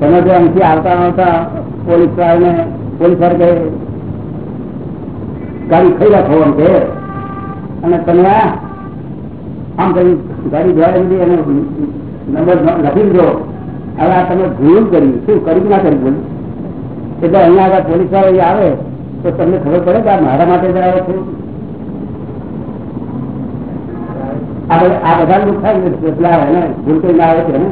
તમે જો અહીંથી આવતા આવતા પોલીસ વાળાને પોલીસવાળા કહે, ગાડી ખાઈ રાખો એમ કે અને તમે આમ કરી ગાડી ધોવાઈ દીધી અને નંબર લખી દીધો. હવે આ તમે ભૂલ કરી. શું કરી ના કરી ભૂલ? એટલે અહીંયા આગળ પોલીસવાળા આવે તો તમને ખબર પડે કે આ મારા માટે જ આવે છે? આ બધા નુકસાન આવે ને ભૂલ કરીને આવે છે ને?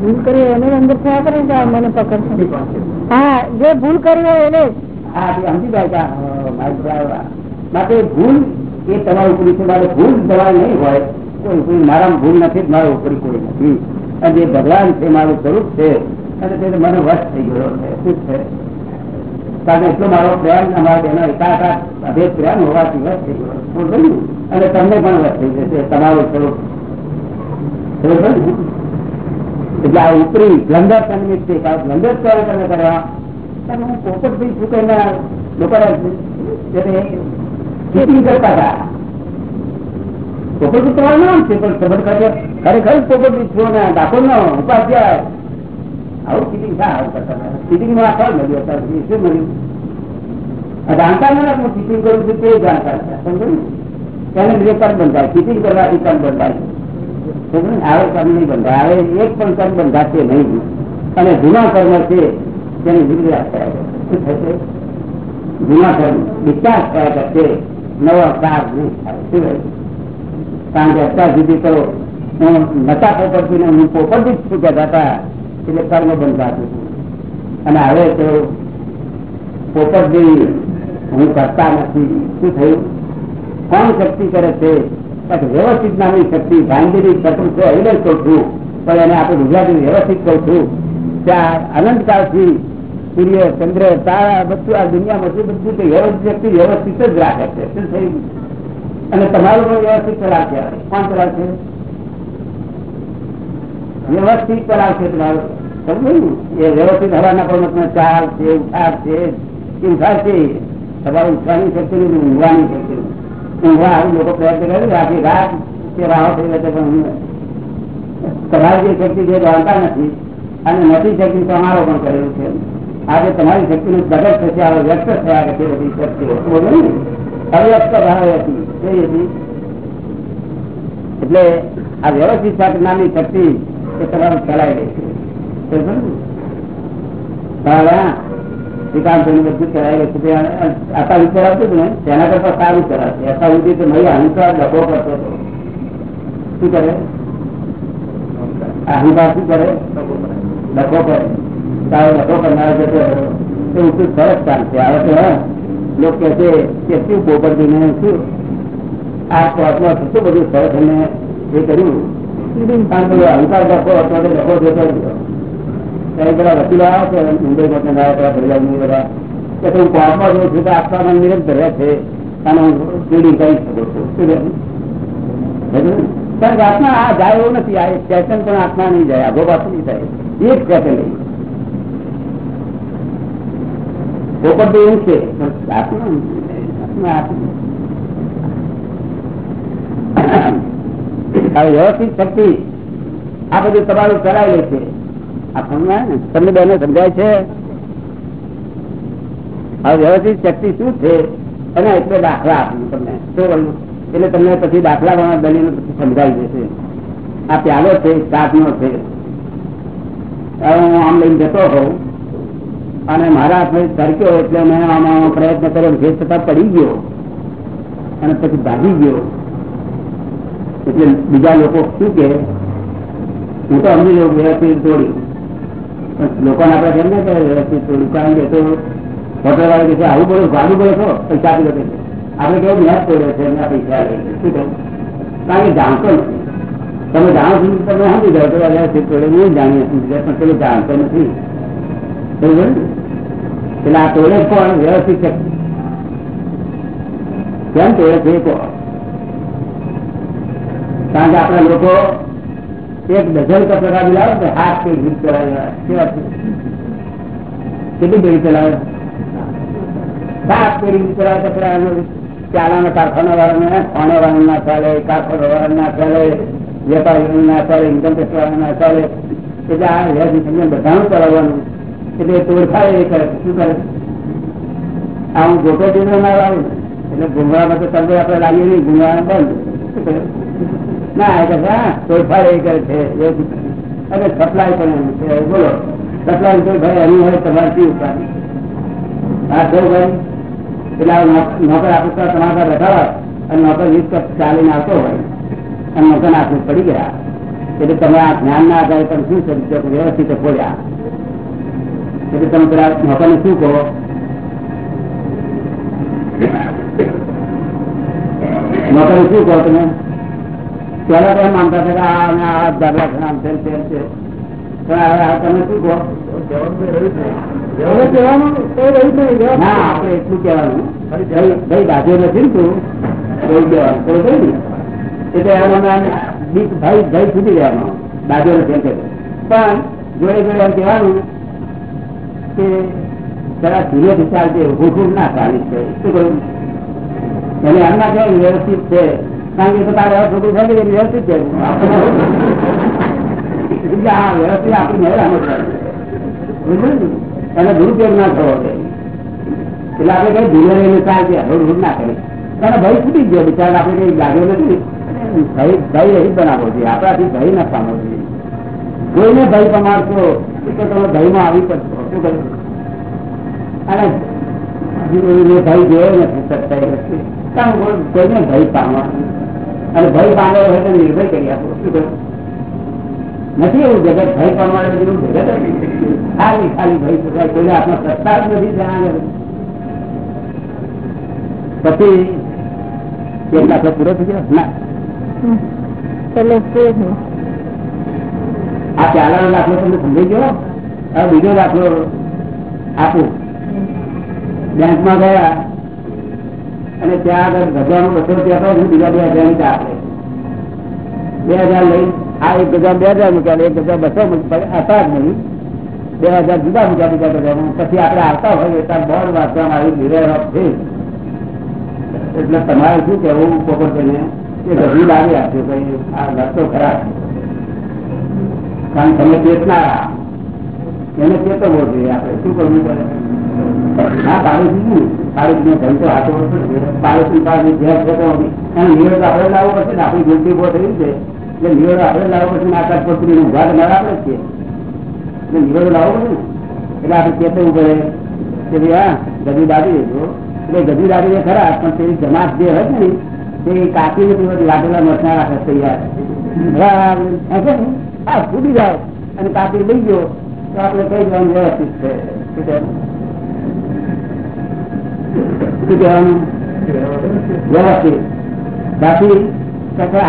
ભૂલ કરી એને અંદર થયા કરે કે મને પકડશે. હા જે ભૂલ કરી હોય એને સમજી જાય માટે ભૂલ એ તમારા ઉપરી છે મારે ભૂલ દવા નહીં હોય તો ઉપરી મારા ભૂલ નથી મારા ઉપરી કોઈ નથી. અને જે ભગવાન છે મારું સ્વરૂપ છે અને તે મને વશ થઈ ગયો છે શું છે. કારણ એટલો મારો પ્રેમ અમારા બેનો એકાકાર પ્રેમ હોવાથી અને તમને પણ થઈ જશે. તમારો સ્વરૂપ. એટલે આ ઉપરી બ્લંડર સન્મિત છે. બ્લન્ડર કરે તમે કરવા હું પોપટ ભાઈ શું કહીને લોકોને કરતા હતા. પોપટ તમારું નામ છે, પણ ખબર ખરેખર પોપટ ભાઈ છો ને. ડાકોર નો ઉપાધ્યાય. આવું ચીટિંગ થાય, આવું કરતા શું નથી હું ચીટિંગ કરું છું તે જાણતા સમજો તેને લીધે કર્મ બંધાય. ચીટિંગ કરવાથી કર્મ બંધાય. આવે કર્મ નહીં બંધાય. આવે એક પણ કર્મ બંધાશે નહીં. અને જૂના કર્મ છે, તેની વિગ્રહ થયા શું જૂના કર્મ. વિકાસ થયા કરશે નવા કાર થાય. શું કારણ કે અત્યાર સુધી તો હું નતા પોપડથી હું પોપડથી જ શું કહેતા હતા. એટલે કર્મ બંધાતું અને હવે તો પોપટજી, હું કરતા નથી. શું થયું? કોણ શક્તિ કરે છે? વ્યવસ્થિત નામની શક્તિ. ગાંધીજી શત્રુ છે એ કહું છું. પણ એને આપણે ગુજરાતી વ્યવસ્થિત કહું છું ત્યાં અનંતકાળથી સૂર્ય, ચંદ્ર, તારા બધું આ દુનિયામાં શું બધું કે વ્યવસ્થિત વ્યવસ્થિત જ રાખે છે. શું થયું? અને તમારું પણ વ્યવસ્થિત રાખે. કોણ કરાવશે વ્યવસ્થિત કરાવશે તમારું. એ વ્યવસ્થિત હવાના પ્રમુખ ચાલ છે, ઉઠાર છે ઉઠાર છે. તમારે ઉઠવાની શક્તિ નથી, ઊંઘવાની શક્તિ ઊંઘવા આવું લોકો પ્રયત્ન કરે આખી રાત કે રાહો થઈ જશે પણ તમારી જે શક્તિ છે જાણતા નથી, અને નથી શક્તિ તમારો પણ કરેલું છે. આજે તમારી શક્તિ નું પ્રગટ થશે, આવે વ્યક્ત થયા કે બધી શક્તિઓ બોલો ને. અવ્યક્ત ભાવે હતી કઈ હતી. એટલે આ વ્યવસ્થિત સાથે નાની શક્તિ એ તમારું ફેલાઈ રહી છે. આતા વિચાર આવતું ને તેના કરતા સારું ચલાવશે અત્યાર સુધી મહી અહંકાર ડખો કરતો શું કરે? અહંકાર શું કરે ડખો કરે તારો ડખો કરનાર જતો આવે તો લોકો કહે છે કે શું પોપરથી ને શું આ કેટલું બધું સરસ અને એ કર્યું અહંકાર લખો અથવા ડખો જતો ત્યારે બધા વકીલો આવ્યા છે મુંબઈ માં આવ્યા બધા બધા કે હું કોર્ટમાં જોઉં છું તો મને નિરંતર રહે છે. અને હું ચીડી કરી શકું છું. કારણ કે આત્મા આ જાય એવું નથી. આ ચેતન પણ આત્મા નહીં જાય આગો પાછું નહીં થાય. જ ચેતન નહીં પોપટ તો એવું છે વ્યવસ્થિત શક્તિ આ બધું તમારું ચલાવી છે. તમને બેને સમજાય છે? હવે વ્યવસ્થિત શક્તિ શું છે? અને એટલે દાખલા આપ્યું તમને. શું બોલું? એટલે તમને પછી દાખલા બનીને પછી સમજાવી દેશે આ પ્યાલો છે સાતનો છે. હવે હું આમ લઈને જતો હોઉં અને મારા હાથમાં સરક્યો એટલે મેં આમાં પ્રયત્ન કર્યો, જે છતાં પડી ગયો અને પછી ભાગી ગયો. એટલે બીજા લોકો શું કે? હું તો સમજી જવું વ્યવસ્થિત તોડી લોકોને આપણે કેમ ને કે તો હોટલ વાળો કે આવું બોલો, ગાડું બોલો છો પૈસા આપી દો આપણે કેવું મેચ તોડ્યો છે, એમના પૈસા શું કહ્યું કારણ કે જાણતો નથી. તમે જાણો છો તમે સમજી જાઓ તો વ્યવસ્થિત તોડે નહીં જાણીએ સમજી જાય પણ પેલું જાણતો નથી. બરોબર? એટલે આ તોડે કોણ? વ્યવસ્થિત છે. કેમ તોડે છે કોણ? કારણ કે આપણા લોકો એક ડઝન કપડા લાવે તો હાથ કે ગીત ચલાવે કેટલી પેઢી ચલાવે સાત પેઢી ગીત ચલાવે કચરા ચાલાના કારખાના વાળાને ખાણે વાળા ના ચાલે, કારખાના વાળા ના ચાલે વેપારીઓ ના ચાલે ઇન્કમ વાળા ના ચાલે. એટલે આ વ્યવસ્થિત બધાનું ચલાવવાનું. એટલે તોડફાડ એ કરે. શું કરે? આ હું ગોટો દીધો ના લાવું એટલે ગુંગળામાં તો તબે આપણે લાગી નહીં ગુંગળા બંધ. નોકર આપતા તમારા બેઠા અને નોકર વીસ ચાલીને આવતો હોય, અને નોકર આખું પડી ગયા. એટલે તમે આ જ્ઞાન ના આધારે તમે શું સમજો વ્યવસ્થિત ખોલ્યા. એટલે તમે પેલા નોકરને શું કહો? નોકર શું કહો તમે? પેલા તો એમ માનતા હતા કે આ અને આ દાદા છે આમ છે તેમ છે. પણ હવે આ તમે શું કહો? તો. ના આપણે એટલું કહેવાનું. ભાઈ ભાઈ દાદો નથી ને તું? એવું કહેવાનું બરોબર ને એટલે એમાં ભાઈ ભાઈ છૂટી જવાનો દાદો નથી એમ પણ જોડે જોડે એમ કહેવાનું કે જરા ધીરે ચાલશે હુકુમ ના ચાલી છે. શું કહ્યું? એને એમ ના કહેવાય વ્યવસ્થિત છે. કારણ કે તારે છોટું થાય કે વ્યવસ્થિત છે. વ્યવસ્થિત આપણી મહેરામ જ એને દુરુપયોગ ના થવો એટલે આપણે કઈ ધીરે રહીને ચાલશે રોડ ના કરે એને ભય છૂટી ગયો. બિચાર આપણે કઈ લાગ્યો નથી. ભય ભય રહી બનાવવો જોઈએ. આપણાથી ભય ના પામવો જોઈએ. કોઈને ભય પમાડશો તો તમે ભયમાં આવી પડશો શું કરે અને ભય જોયો નથી, સત્તા. કારણ કોઈને ભય પામવાનું અને ભય પામે હોય તો નિર્ભય કરી આપો. શું કહ્યું નથી એવું જગત ભય પામવાનું જેવું જગત નથી. ખાલી ખાલી ભય શકાય કોઈને આત્મા સત્તા જ નથી જણાવે પછી એક દાખલો પૂરો થઈ ગયો? ના. આ પહેલાનો દાખલો તમને સમજાઈ ગયો? હવે બીજો દાખલો આપું. બેંકમાં ગયા. અને ત્યાં આગળ ભગવાન બસો રૂપિયા હું બીજા બે હજારની આપે બે હજાર લઈ, આ એક ગજા બે હજાર મૂક્યા, એક ગજા બસો હતા જ નહીં. બે હજાર જુદા મૂક્યા બીજા ગજામાં પછી આપણે આવતા હોય ત્યાં બોર્ડ વાંચવામાં મારી નિર્ણય છે. એટલે તમારે શું કહેવું કરીને? કે ગભી લાવી આપ્યો કઈ આ રસ્તો ખરાબ કારણ તમે ચેતનારા એને ચેતવવો જોઈએ આપણે. શું કરવું પડે? ના પાડું પાડોશી આપણે લાવવો પડશે ને, આપણી ગુલતી ઊભો થયું છે. એટલે નિવેદ આપણે લાવવો પડશે ને આકાશ પત્રી ઊભા તમારે આપણે જ છીએ. એટલે નિવેદ લાવવો પડશે ને. કે ભાઈ, હા ગદી દાદી દેજો એટલે ગદી એ ખરા, પણ તેની જમાત જે હોય ને, તે કાપીને તે લાગેલા મરચા રાખે તૈયાર. ને? હા ફૂટી જાય અને કાપી લઈ ગયો, તો આપણે કઈ જવાનું વ્યવસ્થિત છે? શું કહેવાનું? વ્યવસ્થિત બાકી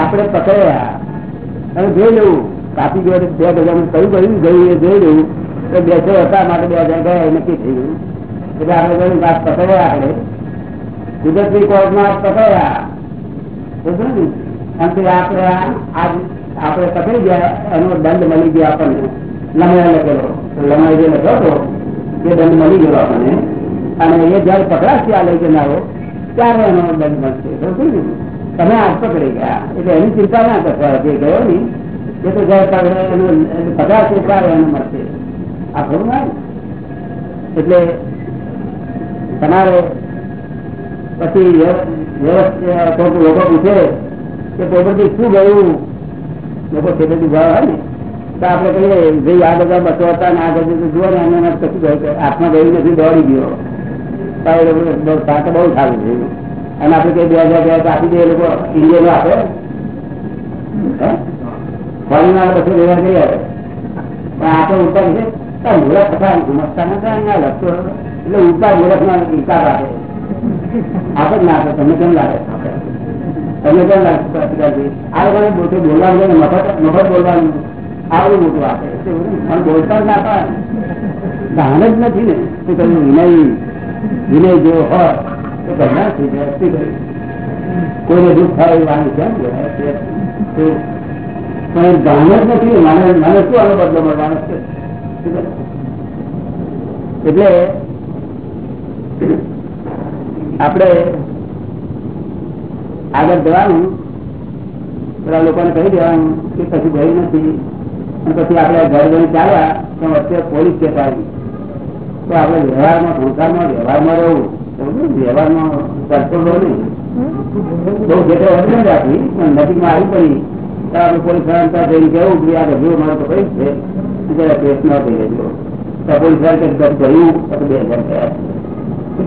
આપણે પકડ્યા. અને જોઈ લેવું કાપી ગયો બે હજાર કયું કયું ગયું એ જોઈ લેવું તો છો હતા, માટે બે હજાર ગયા, એ નક્કી થઈ ગયું. એટલે આપણે કહ્યું વાત પકડ્યા આપણે. કુદરતી કોર્ટમાં પકડ્યા. બરોબર ને? અને આપણે આજ આપણે પકડી ગયા, એનો દંડ મળી ગયો આપણને. લમણા લખેલો. લમણા જે લખ્યો હતો, એ દંડ મળી ગયો આપણને. અને એ જયારે પકડાશે આ લઈ જનારો ત્યારે એનો દંડ બરોબર તમે આજ પકડી ગયા. એટલે એની ચિંતા ના કરતા જે ગયો ને એ તો જયારે પકડે, એનો પકડાશે, ત્યારે એને મળશે. આ ખરું ના એટલે તમારે પછી વ્ય- વ્યવસ્થિત લોકો પૂછે કે પોપટજી, શું ગયું? લોકો છેલ્લેથી ભાવ હોય ને. તો આપણે કહીએ, ભાઈ, આ બધા બસો હતા ને આ બધું જુઓ ને એમને એમ કશું હાથમાં ગયું નથી, દોડી ગયો. તો બહુ સારું છે. અને આપડે કઈ બે હજાર બે આપી દે લોકો ઇન્ડિયન આપે. ફોરેનર પછી લેવા જઈ આવે. પણ આ તો ઉત્તર છે. તો થતા ગુમસ્તા ના લખતો એટલે ઉત્તર મૂળખ ના વિચાર આપે આપે. જ કેમ લાગે? તમને કેમ આ લોકોને પોતે બોલવાનું છે મફત બોલવાનું. આવડું મોટું આપે. પણ બોલતા જ ના જ નથી ને. તો તમને વિનય. વિનય જેવો હોય, તો કલ્યાણ થઈ જાય કહ્યું? કોઈને દુઃખ થાય એ વાણી કેમ? પણ ભાન જ નથી. મને મને શું આનો બદલો મળવાનો છે એટલે આપણે આગળ જવાનું પેલા લોકોને કહી દેવાનું કે પછી ગયું નથી અને પછી આપણે ઘર ઘર ચાલ્યા તો વચ્ચે પોલીસ કે આવી તો આપણે વ્યવહારમાં સંસારમાં વ્યવહારમાં રહેવું. સમજ્યું? વ્યવહારમાં કરતો રહો નહીં. બહુ જેટલો વધુ નથી રાખી પણ નજીકમાં આવી પડી. તો આપણે પોલીસવાળા પાસે જઈને કહેવું કે, આ રજૂ મારે તો કઈ છે. જરા કેસ ન થઈ રહેજો તો પોલીસવાળા કે ઘર ભર્યું. તો બે હજાર થયા.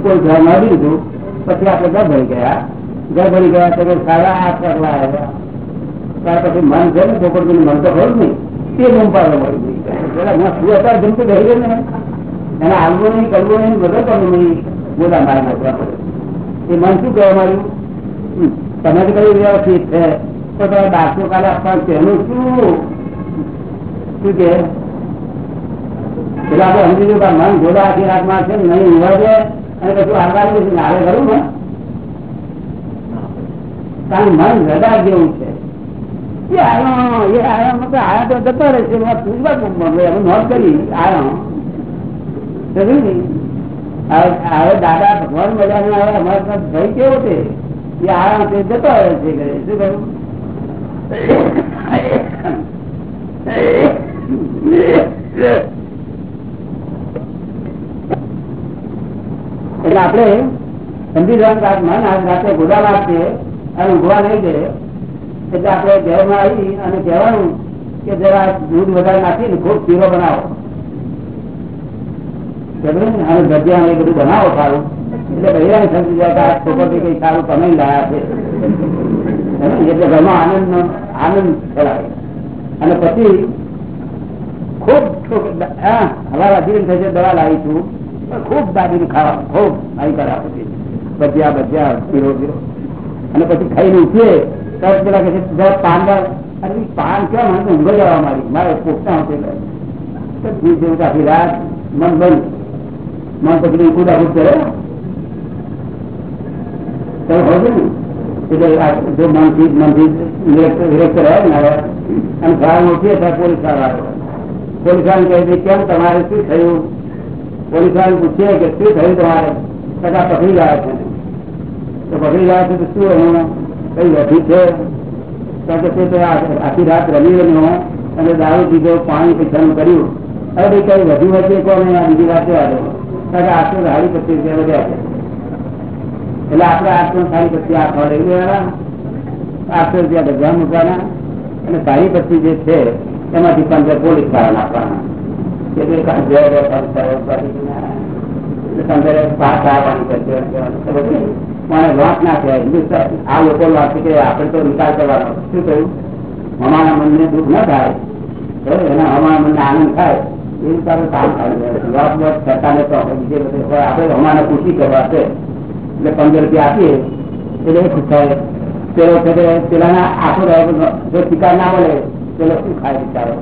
પોલીસવાળા મારી દીધું. પછી આપણે ઘર ભરી ગયા. ઘર ભરી ગયા તો કે સારા આઠ કરવા આવ્યા. ત્યાર પછી મન છે ને ચોપડનું મન તો ખરું નહીં. તે રૂમ પાડવા મળી ગઈ. પેલા હું શું અત્યારે જમતું રહી ગયું ને. એને આવવું નહીં કરવું નહીં બધો કરવું નહીં બોલા મારા એ મન શું કહેવા મારું તમે તો કયું વ્યવસ્થિત છે. તો તમે દાખલો કાલે આપવાનું તેનું શું શું કે? પેલા આપણે સમજી ગયું મન ગોળા આખી રાતમાં છે, નહીં ઊભા છે અને કશું આગળ છે આવે ખરું ને? કારણ મન રડા જેવું છે. એ આવ્યો એ આવ્યો મતલબ આયા તો જતો રહેશે નોંધ કરી આવ્યો? હવે દાદા ભગવાન મજાના આવે અમારા પાસે ભાઈ કેવો છે? એ આવ્યો તે જતો આવે છે એટલે આપણે સમજી જવાનું મન આજ રાતે છે અને ઊંઘવા નહીં દે. એટલે આપણે ઘરમાં આવી અને કહેવાનું કે જરા દૂધ વધારે નાખીને ખૂબ પીરો બનાવો. ભજીયા એ બધું બનાવો સારું. એટલે બહેરાને સમજી જાય કે આ છોકરી કઈ સારું કમાઈ લાયા છે. એટલે ઘરમાં આનંદ આનંદ ફેલાવે અને પછી ખૂબ હા થશે દવા લાવી છું ખૂબ દાદીને ખાવા ખૂબ આવી કરા પછી. ભજીયા ભજીયા પીરો પીરો અને પછી ખાઈને ઉઠીએ તરત પેલા કહે છે પાન પાન કેમ મને ઊંઘો જવા મારી મારે પોતા આખી રાત મન બંધ. મન પછી કુદા કુદ કરે તો હોય છે ને એટલે આ જો મનથી મનથી વિરક્ત રહે ને હવે અને ઘરમાં ઉઠીએ ત્યારે પોલીસવાળા આવ્યો પોલીસ વાળાને કહે છે કેમ તમારે શું થયું પોલીસ વાળાને પૂછીએ કે શું થયું તમારે ટકા પકડી ગયા છે તો પકડી ગયા છે તો શું એનું કઈ વધી છે કારણ કે તે તો આ- આખી રાત રમી રમ્યો અને દારૂ પીધો પાણી પીછાનું કર્યું હવે ભાઈ કઈ વધુ વચ્ચે કોને આ બીજી વાત જવા દો કારણ કે આઠસો સાડી પચીસ રૂપિયા વધ્યા છે એટલે આપડે આઠસો સાડી પચીસ આઠ લઈ લેવાના આઠસો રૂપિયા બધા મૂકવાના, અને સાડી પચીસ જે છે, એમાંથી પંદર પોલીસવાળા નાખવાના. એટલે પંદર પાંચ આવવાની કરશે મને વાત ના કહેવાય હિન્દુસ્તાન, આ લોકો લોટ કે આપણે તો નિકાલ કરવાનો. શું કહ્યું? અમારા મનને દુઃખ ન થાય? એના અમારા મનને આનંદ થાય. કામ વાત વાત કરતા ને તો આપણે અમારે ખુશી કરવા છે. એટલે પંદર રૂપિયા આપીએ, એટલે ખુશ થાય. વખતે પેલાના આખો જો શિકાર ના મળે, પેલો શું ખાય બિચારો?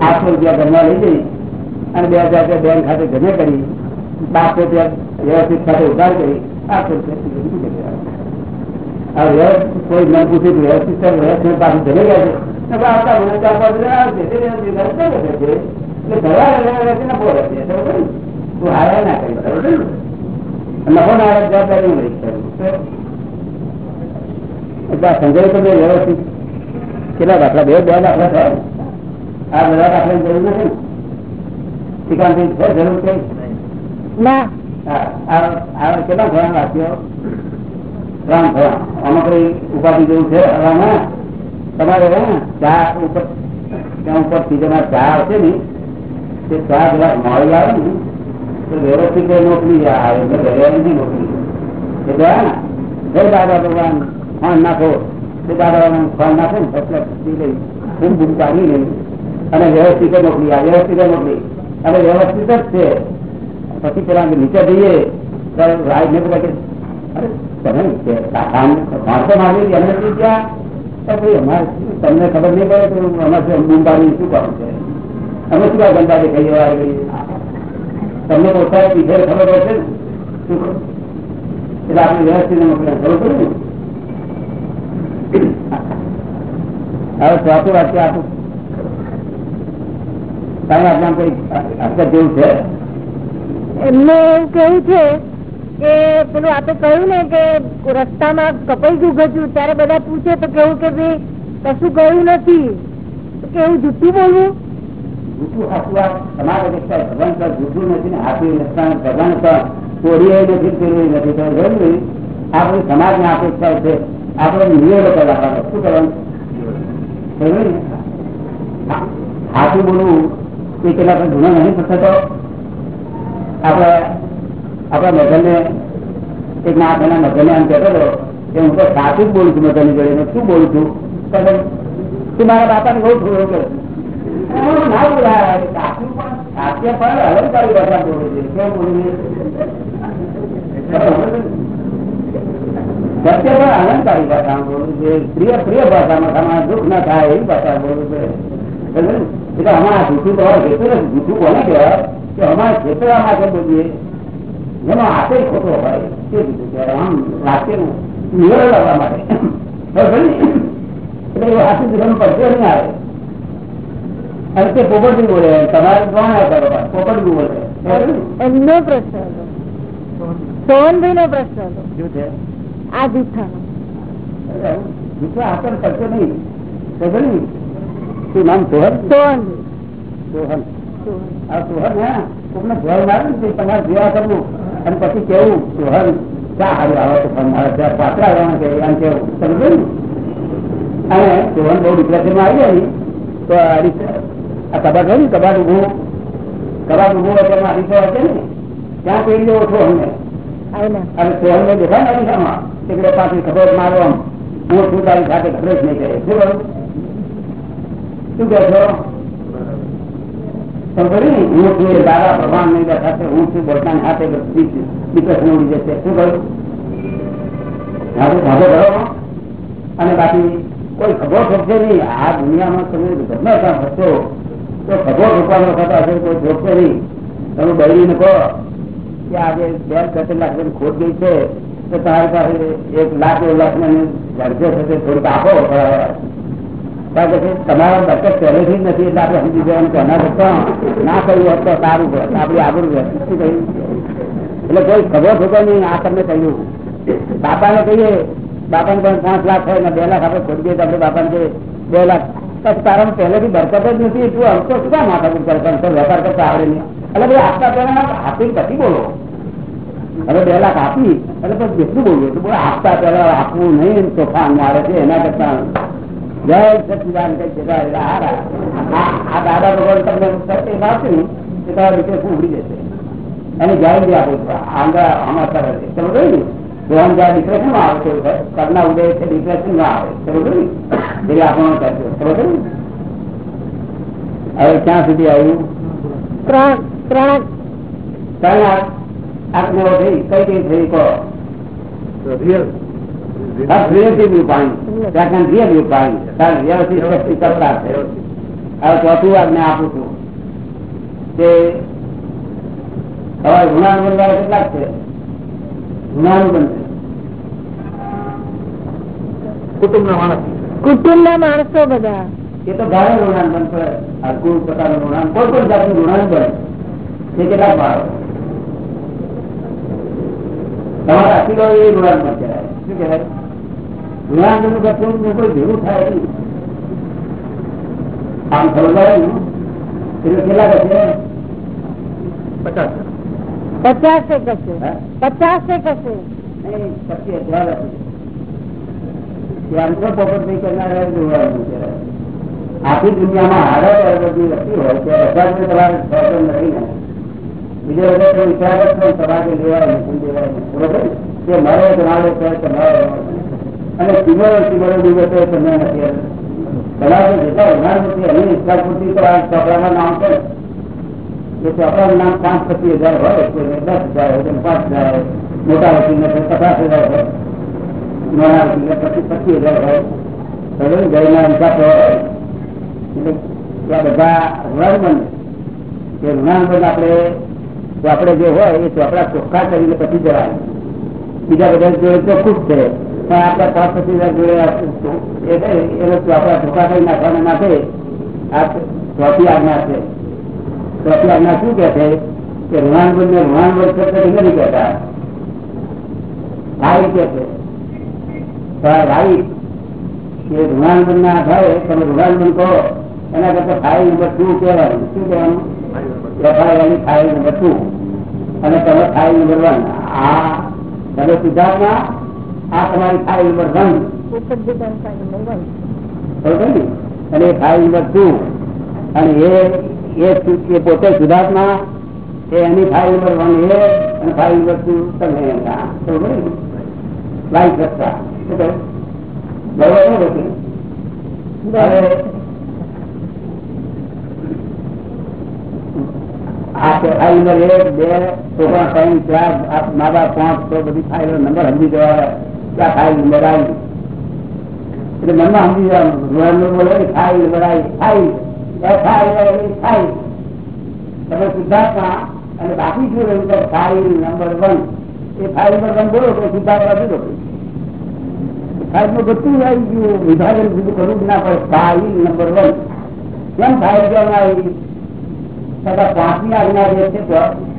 આઠસો રૂપિયા ઘરમાં લઈ જઈ અને બે હજાર રૂપિયા બેંક ખાતે જમે કરી. બારસો ત્યાં વ્યવસ્થિત ખાતે ઉધાર કરી. કોઈ ન પૂછે વ્યવસ્થિત વ્યવસ્થિત પાછું ચલે ગયા છે. સંજય તો વ્યવસ્થિત. કેટલા દાખલા બે બે દાખલા થયા આ બધા દાખલાની જરૂર નથી ને? શિકાંતની જરૂર છે? ના. કેટલા થયા વાક્યો? ત્રણ થયા આમાં કઈ ઉપાધિ જેવું છે? હવામાં? તમારે ચા ઉપર ત્યાં ઉપર સીઝનમાં ચા આવશે ને, તે ચા જરા મળી આવે ને, તો વ્યવસ્થિત નોકરી આવે એટલે ઘરે નથી નોકરી એટલે જય દાદા ભગવાન ફોન નાખો, તે દાદા ભગવાન ફોન નાખો ને પછી લઈ ખૂબ બૂમ કાઢી અને વ્યવસ્થિત નોકરી આ વ્યવસ્થિત નોકરી. અને વ્યવસ્થિત જ છે. પછી પેલા નીચે જઈએ ત્યારે રાજ ને બધા કે, અરે, તમે માણસો માગી એમને શું ત્યાં તમને ખબર નહીં પડે તો અમારે મુંબાની શું કામ છે? અમે શું આ ગંદા દેખાઈ જવા તમને પોતા પીછે ખબર પડશે ને? એટલે આપણે વ્યવસ્થિત મોકલે ખબર પડે ને? હવે ચોથું વાક્ય આપું તારી આપણા કોઈ હકત જેવું છે? એમને એવું કેવું છે કે, પેલું આપે કહ્યું ને કે રસ્તામાં કપાઈ ગયું ગજું, ત્યારે બધા પૂછે તો કેવું કે ભાઈ, કશું ગયું નથી. કેવું જુઠ્ઠું બોલવું? જૂઠું તમારા ભગવાન પર જૂઠું નથી હાથું નથી ભગવાન પર ચોરીએ નથી. તો જોયું ને? આ બધી સમાજની અપેક્ષા છે. આપણે શું કરવાનું? હાથું બોલવું એ પેલા ગુનો નહીં થતો આપણે આપણા મગનને એક ના આપણા મગનને એમ કહેતો હતો કે હું તો સાચું જ બોલું છું મગનની જોડે. શું બોલું છું? તું મારા બાપાને બહુ થોડો કે હું ના પણ અલંકારી ભાષા બોલું છે. પ્રિય પ્રિય ભાષામાં તમારે દુઃખ ના થાય એવી ભાષા બોલું છે? એટલે અમારા જૂઠું તો. જૂઠું કોને કહેવાય? કે અમારે ખેતરા માટે બોલીએ જેનો હાથે ખોટો હોય તે આમ વાક્યનું નિવેડો લાવવા માટે ને? એટલે એ હાથે જીવન પડશે નહીં આવે. અને તે પોપટજી બોલે તમારે કોણ આવ્યા કરો બોલે. એમનો પ્રશ્ન હતો. સોહનભાઈ નો પ્રશ્ન હતો. શું છે? આ જૂઠાનો જૂઠો હાથે પડશે નહીં. શું નામ સોહન? સોહનભાઈ. સોહન. સોહન. આ ને? તમને ભય મારે ને તમારે જોયા કરવું. અને પછી કેવું? સોહર ચા હારું આવે તો પણ મારે ત્યાં પાત્રા આવવાના કે એમ કેવું? સમજો ને? અને સોહન બહુ ડિપ્રેશનમાં આવી જાય તો આ કબાટ હોય ને કબાટ ઉભું કબાટ ઉભું હોય તેમાં અરીસો હશે ને? ત્યાં પેલી જેવો છો અમને અને સોહન ને દેખાય અરીસામાં? એટલે પાછી ખબર મારો આમ હું શું તારી સાથે ખબર જ નહીં કરે શું કરું શું કહે છો? સમજ્યું ને? હું છું દાદા ભગવાન નહીં બેઠા શું કહ્યું? ધાબો અને બાકી કોઈ ખભો ઠોકશે નહીં, આ દુનિયામાં તમે ગમે ત્યાં ફરશો? તો ખભો ઠોકવાનો થતા હશે, કોઈ ઠોકશે નહીં. તમે બહેરીને કહો કે આજે બે દસ લાખ ખોટ ગઈ છે, તો તમારી પાસે એક લાખ દોઢ લાખ ઝડપે થશે, થોડીક આપો. તમારા બચત પહેલેથી નથી, એટલે આપણે સમજી જવાનું કે એના ના કહ્યું હોત તો સારું હોત આપણી આગળ શું કહ્યું? એટલે કોઈ ખબર ખબર નહીં, આ તમને કહ્યું. બાપાને કહીએ, બાપાને પણ પાંચ લાખ હોય ને બે લાખ આપણે ખોટી દઈએ આપણે બાપાને કહીએ, બે લાખ. પછી તારામાં પહેલેથી બરકત જ નથી એટલું આમ તો શું કામ માથા કરતા વેપાર કરતા આવડે નહીં. એટલે ભાઈ આપતા પહેલા આપી પછી બોલો. હવે બે લાખ આપી, એટલે પછી જેટલું બોલ્યું એટલું બોલો. આપતા પહેલા આપવું નહીં તોફાન મારે છે, એના કરતા જય સચિદાન કઈ છે આ આ દાદા ભગવાન તમને સત્ય આપશે કે તમારા રીતે ઉભરી જશે? અને ગેરંટી આપું આંગા કરે છે. સમજો ને ભગવાન જ્યાં ડિપ્રેશન આવે છે કરના ઉદય છે ડિપ્રેશન ના આવે. સમજો ને એટલે આપણો કરજો સમજો ને હવે ક્યાં સુધી આવ્યું? ત્રણ ત્રણ ત્રણ આજ્ઞાઓ થઈ કઈ કઈ થઈ? કહો. હા, creative view second real viewpoint ત્રણ વ્યવસ્થિત શક્તિ કરતા છે હવે ચોથું આજ્ઞા આપું છું કે હવે ઋણાનુબંધ વાળા કેટલાક છે ઋણાનુબંધ કુટુંબ ના માણસ. કુટુંબ ના માણસો બધા. એ તો ભારે ઋણાનુબંધ પડે હલકું પ્રકારનું ઋણાન કોઈ પણ જાતનું પડે એ કેટલાક ભાવ. તમારા અખીલો એ ઋણાનુબંધ કહેવાય શું કહેવાય? ઋણાનુબંધ કરતું કોઈ ભેગું થાય નહીં આમ સમજાય ને? એટલે કેટલા કશે પચાસ. પચાસ એક હશે પચાસ એક હશે નહીં પચીસ હજાર હશે આમ તો પોપટ નહીં કરનારા ઋણાનુબંધ કહેવાય? આખી દુનિયામાં હારે બધી વસ્તી હોય છે. બધા જ તમારે પ્રોબ્લેમ નથી ને બીજો વિચાર સમાજે લેવાય નહીં દેવાય નહીં બરોબર? કે મારે જણાવે છે તમારે અને સિમરો સિમરો દિવસો તમને નથી કલાકો જેટલા ઉનાળ નથી એની આ ચોપડામાં નામ છે. એ ચોપડાનું નામ પાંચ પચીસ હજાર હોય કોઈને દસ હજાર હોય પાંચ હજાર મોટા વકીલને પચાસ હજાર હોય. નાના વકીલને હજાર હોય. ગયના હિસાબ હોય. એટલે ત્યાં બધા ઋણાનુબંધ કે ઋણાનુબંધ આપણે, તો આપણે જે હોય, એ ચોપડા ચોખ્ખા કરીને પછી જવાય. બીજા બધા જોડે તો ખુશ છે. પણ આપણા પાંચ પચીસ હજાર જોડે એ એને ચોપડા ચોખ્ખા કરી નાખવાના માટે આ ચોથી આજ્ઞા છે. તો આજ્ઞા શું કે છે? કે ઋણાનુબંધ ને ઋણાનુબંધ શબ્દ નથી કહેતા. રાઈ કે છે. ભાઈ કે ઋણાનુબંધ ના આધારે તમે ઋણાનુબંધ કહો એના કરતા ફાઇલ નંબર ટુ કહેવાનું. શું કહેવાનું? એફઆઈઆર ફાઇલ નંબર ટુ અને તમે ફાઇલ નંબર વન આ તમે સિદ્ધાર્થમાં આ તમારી ફાઇલ નંબર વન અને ફાઇલ નંબર ટુ અને એ પોતે સુધાર્થમાં એની ફાઇલ નંબર વન એ, અને ફાઇલ નંબર ટુ તમે લાઈટ રસ્તા બરોબર ને બધું? હવે આ નંબર એક, બે, છોકરા ત્રણ પાંચ તો નંબર સમજી જવા ક્યાં ફાઇલ નંબર આવી. એટલે મનમાં સમજી જવાનું. ફાઇલ ફાઇલ તમે સિદ્ધાર્થમાં અને બાકી શું રહ્યું ફાઇલ નંબર વન એ ફાઇલ નંબર વન બોલો તો સિદ્ધાર્થ આપી દો ફાઇલ બધું આવી ગયું. વિભાજન બીજું કરવું જ ના પડે. ફાઇલ નંબર વન કેમ ફાઇલ કેમ આવી? છતાં પાંચમી આજ્ઞા જે છે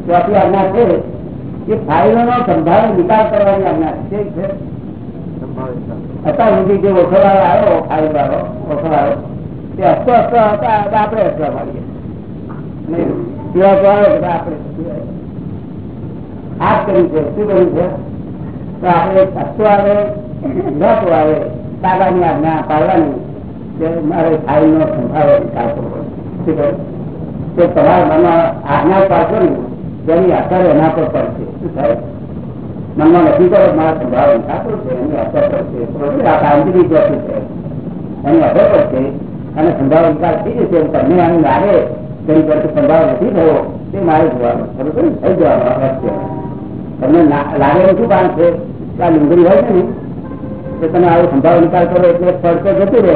ચોથી આજ્ઞા છે એ ફાઇલો નો સંભાળ નિકાલ કરવાની આજ્ઞા છે અત્યાર સુધી જે ઓળખવાળો આવ્યો ફાઇલ વાળો ઓળખવાળો તે હસતો હસતો હતા આપણે હસવા મળીએ પીવા એટલે આપણે આ જ કર્યું છે શું કર્યું છે તો આપણે હસતો આવે ન તો આવે દાદાની આજ્ઞા પાડવાની મારે ફાઇલ નો સંભાળ નિકાલ કરવો શું કહ્યું તો તમારા મનમાં આજ્ઞા પાડશો ને તેની અસર એના પર પડશે. શું થાય? મનમાં નથી કરો મારા સંભાવ થતો છે, એની અસર પડશે? આ જોતું છે? એની અસર પડશે અને સંભાવ વિકાસ થઈ જશે તમને આમ લાગે તેની પર સંભાવ નથી થયો, તે મારે જોવાનું. બરોબર? થઈ જવાનું અવશ્ય તમને લાગે એવું શું કામ છે? આ લીંગડી હોય છે ને કે તમે આવો સંભાવ નિકાલ કરો એટલે ફળ તો જતું રહે.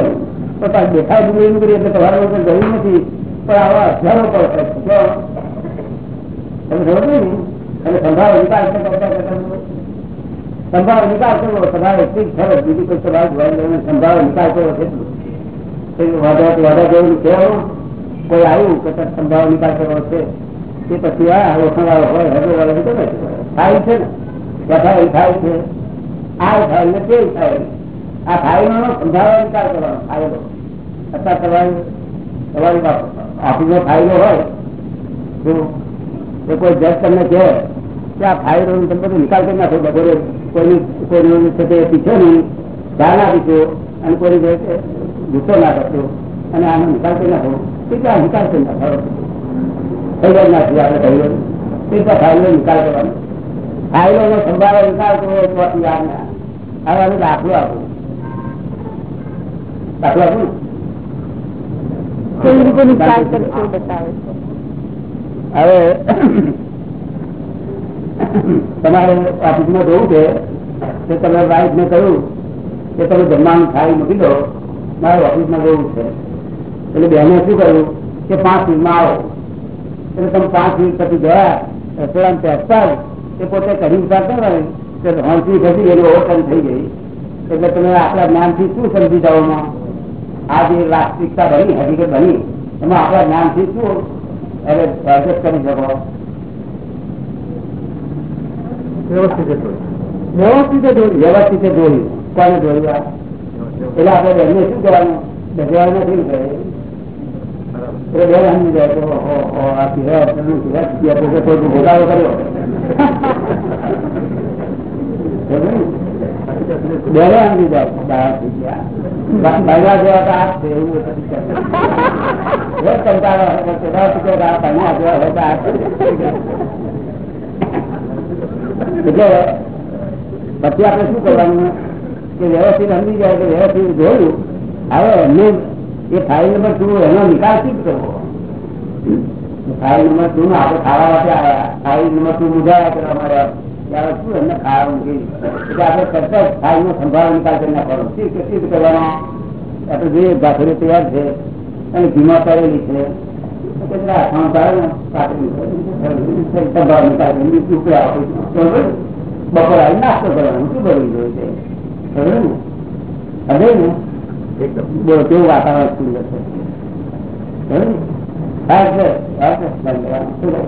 તો દેખાય લીંગડી એટલે તમારે વગર જરૂર નથી. પણ આવા હજારો પર જો તમે સમજો ને, અને સંભાવ નિકાલ કરવો તમારે એટલી જ બીજી કોઈ સભા સંભાવ નિકાલ કરવો એટલું. વાદા વાદા જેવું છે કોઈ આવ્યું કે સંભાવ નિકાલ કરવો છે. તે પછી આ ઓળખવાળો હોય હજુ વાળો ને થાય છે ને. વધારે થાય છે. આ થાય ને તે થાય? આ થાય નો સંભાવ નિકાલ કરવાનો ફાયદો. તમારી તમારી ઓફિસમાં ફાયદો હોય, તો એ કોઈ જજ તમને કહે કે આ ફાયદો તમે બધું નિકાલ કરી નાખો, બપોરે કોઈની કોઈની છે તે પીછો નહીં, ધ્યાન ના પીછો અને કોઈની તે ગુસ્સો ના કરશો અને આનો નિકાલ કરી નાખો. તે આ નિકાલ કરી નાખો. થઈ જાય નાખી આપણે કહીએ તે તો ફાઇલો નિકાલ કરવાનો. ફાઇલો નો સંભાળો નિકાલ કરવો એ યાદ ના હવે દાખલો આપો. દાખલો આપો ને કેવી રીતે નિકાલ કરશે એ બતાવે છે હવે તમારે ઓફિસમાં જોવું છે તો તમે વાઇફ ને કહ્યું કે તમે જમવાનું ખાઈ મૂકી દો. મારે ઓફિસમાં જવું છે. એટલે બહેને શું કહ્યું કે પાંચ મિનિટમાં આવો. એટલે તમે પાંચ મિનિટ પછી ગયા રસોડામાં જ એ પોતે કરી ઉતારતા હોય કે હોંચી થતી એનું ઓપન થઈ ગઈ. એટલે તમે આપણા જ્ઞાનથી શું સમજી જવામાં આ જે વાસ્તવિકતા બની હકીકત બની. એમાં આપણા જ્ઞાનથી શું અરે એડજસ્ટ કરી શકો વ્યવસ્થિત. વ્યવસ્થિત જોયું વ્યવસ્થિત જોયું કોને આ એટલે આપણે એમને શું કરવાનું બજાર નથી ને કહે. એટલે બેન સમજી જાય ઓહો, આ પોતે કોઈ ઘોટાળો કર્યો સમજ્યું ને? બેને સમજી જાય બહાર થઈ ગયા બા- બહાર જેવા તો આ જ છે એવું પછી કહે. બહુ કંટાળો આવે છે. પેલા શું કહે કે આ બહારના જેવા હોય તો આ જ છે. એટલે પછી આપણે શું કરવાનું કે વ્યવસ્થિત સમજી જાય કે વ્યવસ્થિત જોયું હવે એમને એ ફાઇલ નંબર ટુ એનો નિકાલ શી કરવો ફાઇલ નંબર ટુ આપણે ખાવા માટે આવ્યા ફાઇલ નંબર ટુ મુજાયા કરવા અમારે ત્યારે શું એમને ખાવા મૂકી એટલે આપણે કરતા જ ફાઇલ નો સંભાળ નિકાલ કરી. નાખવાનો શી કે શી કરવાનો? આપણે જોઈએ ગાંઠોડી તૈયાર છે અને ધીમા પડેલી છે. કેટલા બપોર આવી નાસ્તો કરવાનો. શું કરવું જોઈએ હવે ને? એકદમ. બોલો કેવું વાતાવરણ. શું કરે? હા છે તો શીખવાડ નહીં કે બંધ કરે.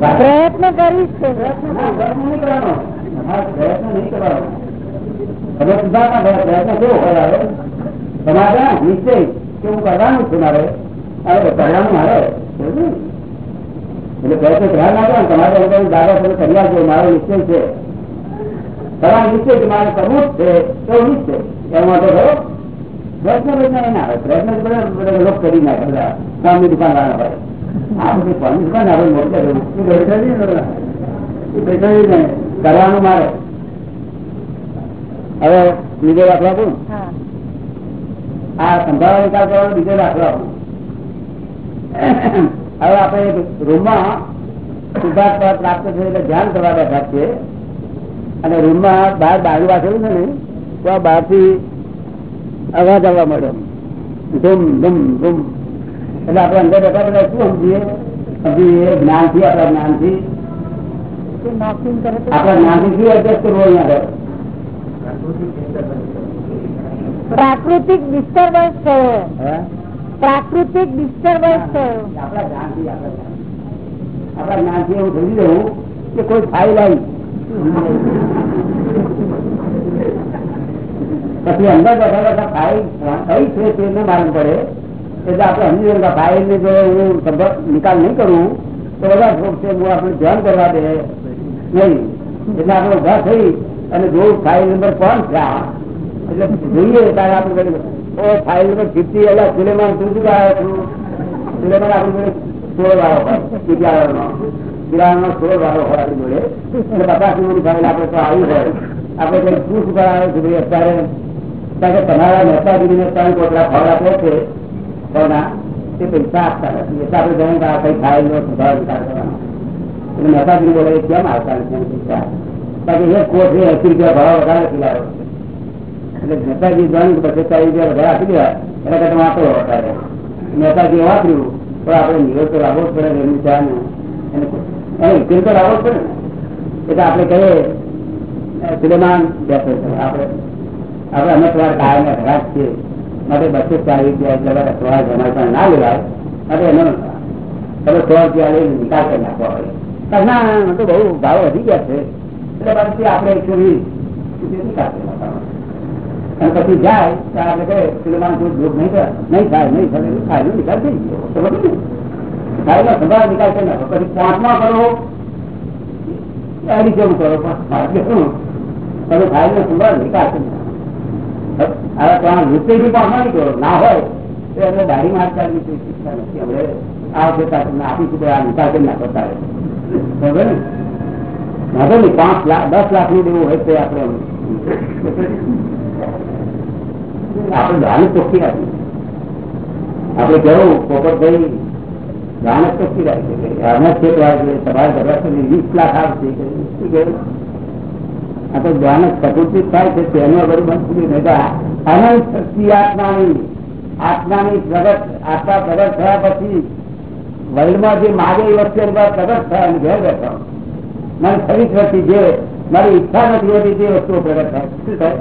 પ્રયત્ન કરીશ પ્રયત્ન નહીં કરવાનો. તમારે નિશ્ચય કે હું કરવાનું છું મારે એટલે પ્રયત્ન ધ્યાન તમારે કહ્યું, દાદા તમે મારો નિશ્ચય છે તમારો નિશ્ચય કે મારે કરવું જ છે તો નિશ્ચય એમાં ખરો પ્રયત્ન પ્રયત્ન ના હોય. પ્રયત્ન બધા બધા કરી નાખે બધા. કામની દુકાન વાળા હોય. આ બધી ફોનની દુકાન મોટી. કરવાનું મારે. હવે બીજો દાખલો આપું? આ સંભાળ વિકાસ કરવાનો બીજો દાખલો આપું. હવે આપણે રૂમમાં સુભાષ પ્રાપ્ત થયું એટલે ધ્યાન કરવા બેઠા છીએ. અને રૂમમાં બહાર બારું વાંચેલું છે ને તો આ બહારથી અવાજ આવવા મળ્યો ધૂમ ધૂમ ધૂમ. એટલે આપણે અંદર બેઠા બધા શું સમજીએ? સમજીએ જ્ઞાનથી આપણા જ્ઞાનથી. તે knocking કરે તો આપણા શું એડજસ્ટ કરવું અહીંયા પ્રાકૃતિક ડિસ્ટર્બન્સ થયો પ્રાકૃતિક ડિસ્ટર્બન્સ થયો આપણા જ્ઞાનથી આપણા જ્ઞાન. થી એવું સમજી લેવું કે કોઈ ફાઇલ આવી. પછી અંદર બધા બધા ફાઇલ કઈ છે તેને માલુમ પડે. એટલે આપણે સમજી લેવું ફાઇલ ને જો હું નિકાલ નહીં કરું, તો બધા શોખ છે, હું આપણે ધ્યાન કરવા દે. નહીં. એટલે આપણે ઊભા થઈ અને જો ફાઇલ નંબર કોણ છે એટલે જોઈએ ત્યારે આપણે ઓ, ફાઇલ નંબર ફિફ્ટી એટલે સુલેમાન, તું શું આવ્યો છું? સુલેમાન આપણે સોળ વાળો હોય વિરાળનો સોળ વાળો હોય આપણી જોડે. એટલે પચાસ નંબરની ફાઇલ આપણે તો આવી હોય. આપણે કઈ શું શું કરાવે છે અત્યારે કારણ કે તમારા મહેતાગીરીને ત્રણ કોટલા ફળ આપે છે, ફળના, તે પૈસા આપતા નથી. એટલે આપણે જાણીએ કે આ કઈ ફાઇલ નો સુધારો વિચાર કરવાનો એટલે મહેતાગીરી બોલે કેમ આવતા નથી પૈસા કારણ કે એક કોટ એ એસી રૂપિયા ભાવ વધારે પીલાયો એટલે મહેતાજી જાણ્યું કે પછી ચાલીસ રૂપિયા વધારે આપી દેવા એના કરતા વાંચો વધારે. નેતાજી વાપર્યું તો આપણે નિરોધ તો લાવવો જ પડે એમની ચા ને એને ઉકેલ તો લાવવો જ પડે ને. એટલે આપણે કહીએ, સુલેમાન આપણે આપણે અમે તમારા કાયમ ખરાબ છીએ માટે બસો ચાલીસ રૂપિયા તમારા જમા પણ ના લેવાય. માટે એનો તમે સો રૂપિયા લઈ નિકાલ કરી નાખવા હોય ના તો બહુ ભાવ વધી ગયા છે. એટલે પછી આપણે એકસો વીસ અને પછી જાય, તો આપણે કહે સુલેમાન કોઈ દુઃખ નહીં થાય. નહીં થાય નહીં થાય ખાયનો નિકાલ થઈ ગયો તો બધું ખાયનો સંભાળ નિકાલ કરી નાખો. પછી પાંચમા કરો. અઢી જેવું કરો. પણ તમે ખાયનો સંભાળ નિકાલ કરી હવે ત્યાં વૃત્તિ પણ ના હોય, તો એમને દાઢી મારતા શિક્ષા નથી. હવે આ વખતે તમને આપીશું તો આ નિકાલ ના કરતા ને? વાંધો નહીં પાંચ લાખ, દસ લાખનું દેવું હોય તો આપણે આપણે દાન ચોખ્ખી રાખી. આપણે કેવું? પોપટભાઈ જ ચોખ્ખી રાખી. છે આના છે તમારે ઘરમાં વીસ લાખ આવશે. કે શું કહેવું આ તો જ્ઞાન પ્રકૃતિ થાય છે, તેનું અગર બનતું અનંત શક્તિ આત્માની આત્માની પ્રગટ, આત્મા પ્રગટ થયા પછી વર્લ્ડમાં જે માગે એ વસ્તુ પ્રગટ થયા અને ઘેર બેઠો. મને ખરી નથી જે મારી ઈચ્છા નથી હોતી તે વસ્તુઓ પ્રગટ થાય. શું થાય?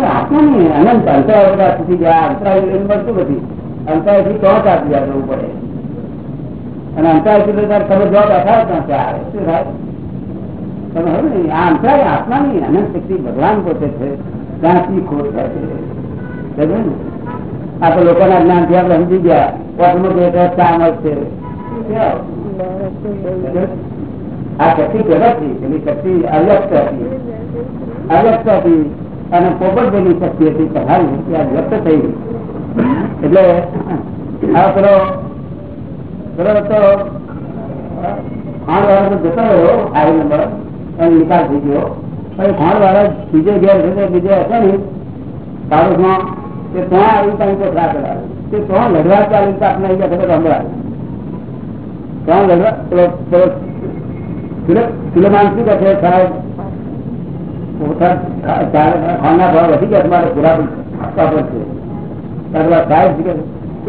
આત્માની અનંત અંતરા સુધી ગયા, અંતરાય મળતું નથી. અંતરાયથી તો ચાર જવું પડે. અને અંતરાય સુધી જવાબ બેઠા જ નથી આવે. શું થાય? તમે હવે આ અંતરાય આત્માની અનંત શક્તિ ભગવાન પોતે છે, ત્યાંથી ખોટ થાય છે. સમજ્યો ને? આ તો લોકોના જ્ઞાનથી આપણે સમજી ગયા. પોતમાં બે દસ ચા આ શક્તિ જગત હતી એની શક્તિ અવ્યક્ત હતી. અવ્યક્ત હતી અને પોપટભાઈની શક્તિ હતી પધારી આ વ્યક્ત થઈ ગઈ. એટલે, આ પેલો પેલો તો ખાણ વાળા જતો રહ્યો આઈ નંબર. એનો નિકાલ થઈ ગયો. પણ ખાણ વાળા બીજે ઘેર છે બીજે હતા ને પાડોશમાં તે ત્યાં આવી ત્યાં ખરા કરાવે તે ત્યાં લડવા ચાલી આપણે અહીંયા ખબર સંભળાય. ત્યાં લડવા સુલેમાન શું કહે સાહેબ? ખાના ભાવ વધી ગયા તમારે પૂરા આપવા પડશે. ત્યારબાદ સાહેબ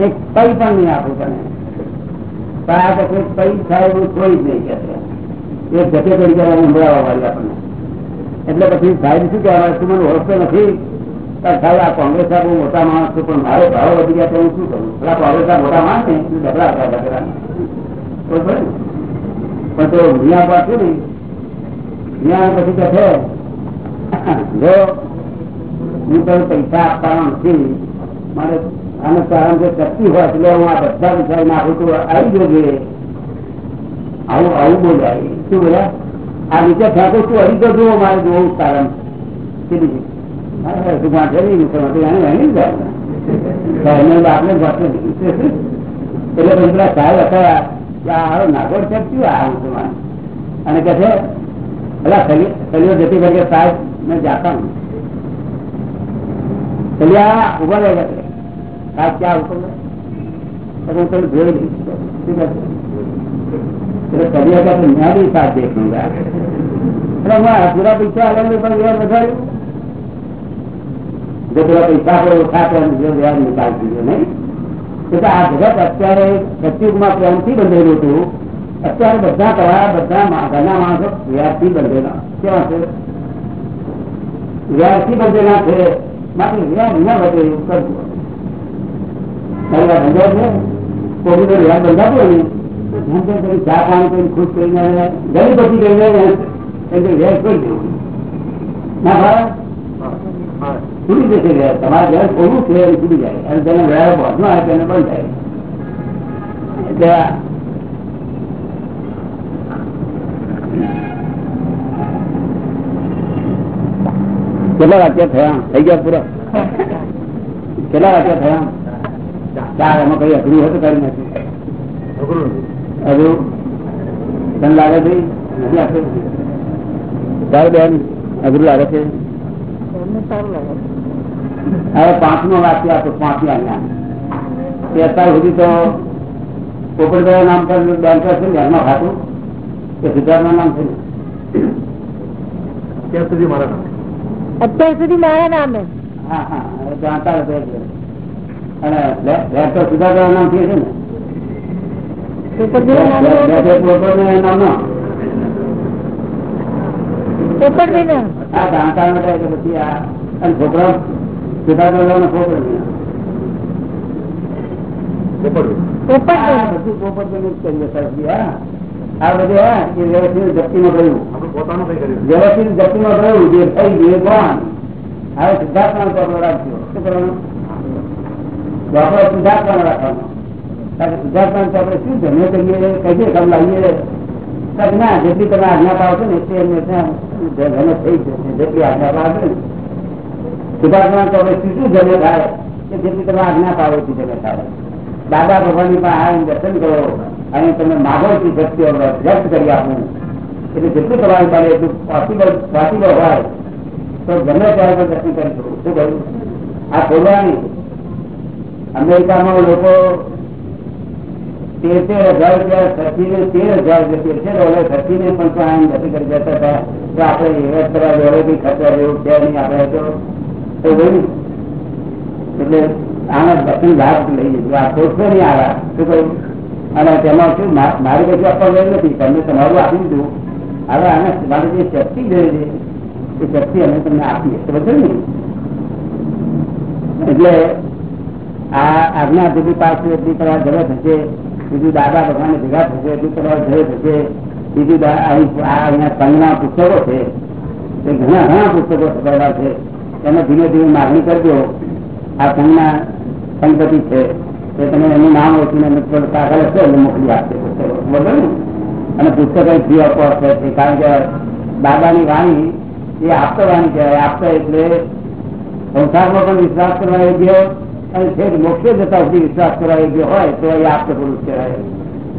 એક પૈ પણ નહીં આપું તમે સાહેબ પૈ સાહેબ કોઈ જ નહીં કે એક જતે કરી વાળી આપણને. એટલે પછી સાહેબ શું કહેવાય તું મને ઓળખતો નથી. સાહેબ આ કોંગ્રેસ બહુ મોટા માણસ છું, પણ મારો ભાવ વધી ગયા તો હું શું કરું? પેલા કોંગ્રેસ મોટા માણસ ને તું ડબલા હતા ડબલા પણ તો મિયા પાસે ને મિયા પછી કહે જો હું તને પૈસા આપવાનો નથી, મારે આને કારણ કે શક્તિ હોય, એટલે હું આ બધા વિચારી નાખું તો આવી જોઈએ આવું આવું બોલાય. શું બોલ્યા આ નીચે ફેંકો શું? અડી તો જુઓ, મારે જોવું કારણ સાહેબ અને કહે છે પેલા સલીઓ જતી સાહેબ, મેં જાતા હું. ચલિયા ઊભા રહે સાહેબ, ક્યાં હુકમ? હું તને જોઈ શું છે? એટલે ચલિયા કહે છે, मैं भी साथ देखूंगा એટલે હું આ પૂરા પૈસા આલે પણ વ્યાજ વધાર્યું જો પેલા પૈસા આપણે ઓછા તો એમ જો વ્યાજ નિકાલ દીધો નહીં એટલે આ જગત અત્યારે સત્યુગમાં પ્રેમથી બંધેલું હતું અત્યારે બધા તમારા બધા મા- ઘરના માણસો વ્યાજથી બંધેલા કેવા છે વ્યાજથી બંધેલા છે માટે વ્યાજ ન વધે એવું કરવું પહેલા ધંધો છે કોઈ તો વ્યાજ બંધાતું હોય ને તો જેમ તેમ કરી ચા પાણી કરીને ખુશ કરીને ગરી પછી કરીને એટલે વ્યાજ કરી દેવું ના ભાઈ છૂટી જશે વ્યાજ તમારે વ્યાજ ઓછું છે એ છૂટી જાય અને તેને વ્યાજ વધનો આવે તેને બંધ થાય એટલે આ કેટલા વાક્ય થયા થઈ ગયા પૂરા કેટલા વાક્ય થયા ચાર એમાં કઈ અઘરું હોય તો કરી નાખ્યું હજુ તને લાગે છે? નથી બેન અઘરું લાગે છે? હવે પાંચમો વાક્ય આપો પાંચમી આજ્ઞા તે અત્યાર સુધી તો પોપટભાઈ નામ પર બેંક છે ને ઘરમાં ખાતું? કે સિદ્ધાર્થના નામ છે? ને ત્યાં સુધી મારા નામ. અત્યાર સુધી મારા નામે? હા હા જાણતા અને લેપટોપ સિદ્ધાર્થનું નામ છે ને? વ્યવસ્થિત જપ્તીમાં માં આપણે પોતાનું કઈ કર્યું? વ્યવસ્થિત જપ્તીમાં ગયું જે થઈ કોણ હવે સિદ્ધાર્થમાં ચોપડો રાખજો શું કરવાનું? ચોપડો રાખવાનું રાખવાનો. કારણ તો આપણે શું જમે કરીએ? કહીએ કામ લાવીએ? ના, જેટલી તમે આજ્ઞા પાવશો ને એટલી એમને જમે થઈ જશે જેટલી આજ્ઞા પાવશો ને. સિદ્ધાર્થમાં તો શું શું જમે થાય કે જેટલી તમે આજ્ઞા પાવો છો જમે થાય દાદા ભગવાનની પણ આ દર્શન કરો અને તમે માગો છો શક્તિઓ વ્યક્ત કરી આપું. એટલે જેટલું તમારી પાસે એટલું પોસિબલ પોસિબલ હોય, તો ગમે ત્યારે પણ દર્શન કરી શકું. શું કહ્યું? આ ખોલવાની અમેરિકામાં લોકો તેર હજાર રૂપિયા ખર્ચીને તેર હજાર રૂપિયા છે. ઓલે પણ આમ દર્શન કરી જતા હતા. તો આપણે એવા કરવા જોડે બી ખર્ચા એવું છે નહીં આપણે તો. એટલે આના દર્શન લાભ લઈ નહીં આવ્યા શું કહ્યું અને તેમાં શું મારી કશું આપવા ગયું નથી. તમને તમારું આપી દીધું. હવે આને મારી જે શક્તિ જોઈએ છે, એ શક્તિ અમે તમને આપીએ. બધું ને એટલે આ આજ્ઞા સુધી પાસે એટલી તમારે જરૂર થશે બીજું દાદા ભગવાન ભેગા થશે તમારે જરૂર થશે બીજું અહીંયા પુસ્તકો છે. એ ઘણા ઘણા પુસ્તકો છપાયેલા છે. એને ધીમે ધીમે માગણી કરજો. આ સંઘના સંપત્તિ છે. એ તમે એનું નામ ઓછીને કાગળ હશે એને મોકલી આપશે પુસ્તકો. બરોબર ને? અને પુસ્તક ફી આપવા છે. કારણ કે દાદાની વાણી એ આપતો વાણી કહેવાય. આપતો એટલે સંસારમાં પણ વિશ્વાસ કરવા યોગ્ય અને છેક મોક્ષે જતા સુધી વિશ્વાસ કરવા જે હોય, તો એ આપતો પુરુષ કહેવાય.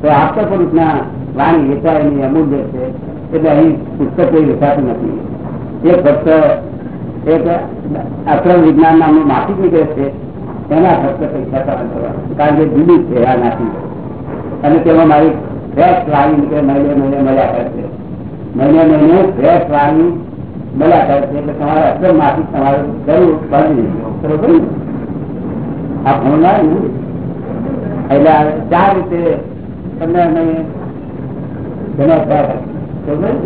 તો આપતો પુરુષના વાણી વેચાયની અમૂલ્ય છે. એટલે અહીં પુસ્તક કોઈ વેચાતું નથી. એ ફક્ત એક અક્રમ વિજ્ઞાન નામનું માસિક નીકળે છે. એના ફક્ત પૈસા કરવા કારણ કે જુદી છે આ નાસી અને તેમાં મારી ફ્રેશ વાણી નીકળે, મહિને મહિને મળ્યા કરે છે. મહિને મહિને ફ્રેશ વાણી મળ્યા કરે છે. એટલે તમારે અક્રમ માસિક તમારે જરૂર પડી બરોબર આ હું ના એટલે ચાર રીતે તમને અમે? હવે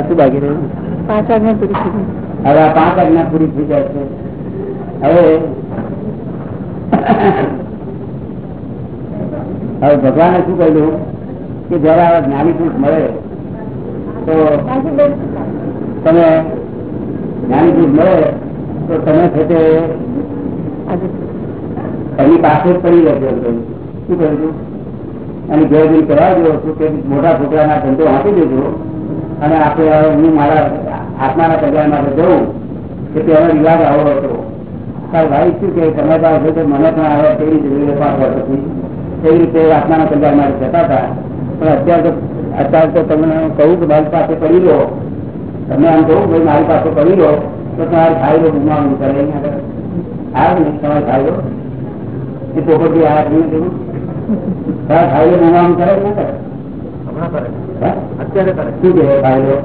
શું બાકી રહ્યું પાંચ આજ્ઞા પૂરી થઈ હવે આ પાંચ આજ્ઞા પૂરી થઈ જાય છે હવે હવે ભગવાને શું કહ્યું કે જયારે આવા જ્ઞાની પુરુષ મળે તો. તમે જ્ઞાની પુરુષ મળે તો તમે છે તે. એની પાસે પડી રહેજો શું કહ્યું છું? અને ઘેર જઈને કરાવી દો તો કે મોટા છોકરાના ધંધો આપી દેજો અને આપણે હું મારા આત્માના કલ્યાણ માટે જવું કે તેનો વિવાદ આવો હતો. ભાઈ, શું કે તમે પાસે તો મને પણ આવે કેવી રીતે પાંચ વર્ષ હતી કેવી રીતે આત્માના કલ્યાણ માટે જતા હતા? પણ અત્યારે તો અત્યારે તો તમને કહું કે મારી પાસે પડી લો તમે આમ કહું ભાઈ, મારી પાસે પડી લો તો તમારે લો ગુમાવું કરે આગળ. આવે ને તમારે લો એ પોપટી આ જેવું ખાઈ લો ગુમાવું કરે ના કરે. હમણાં કરે. અત્યારે કરે. શું કે ખાઈ.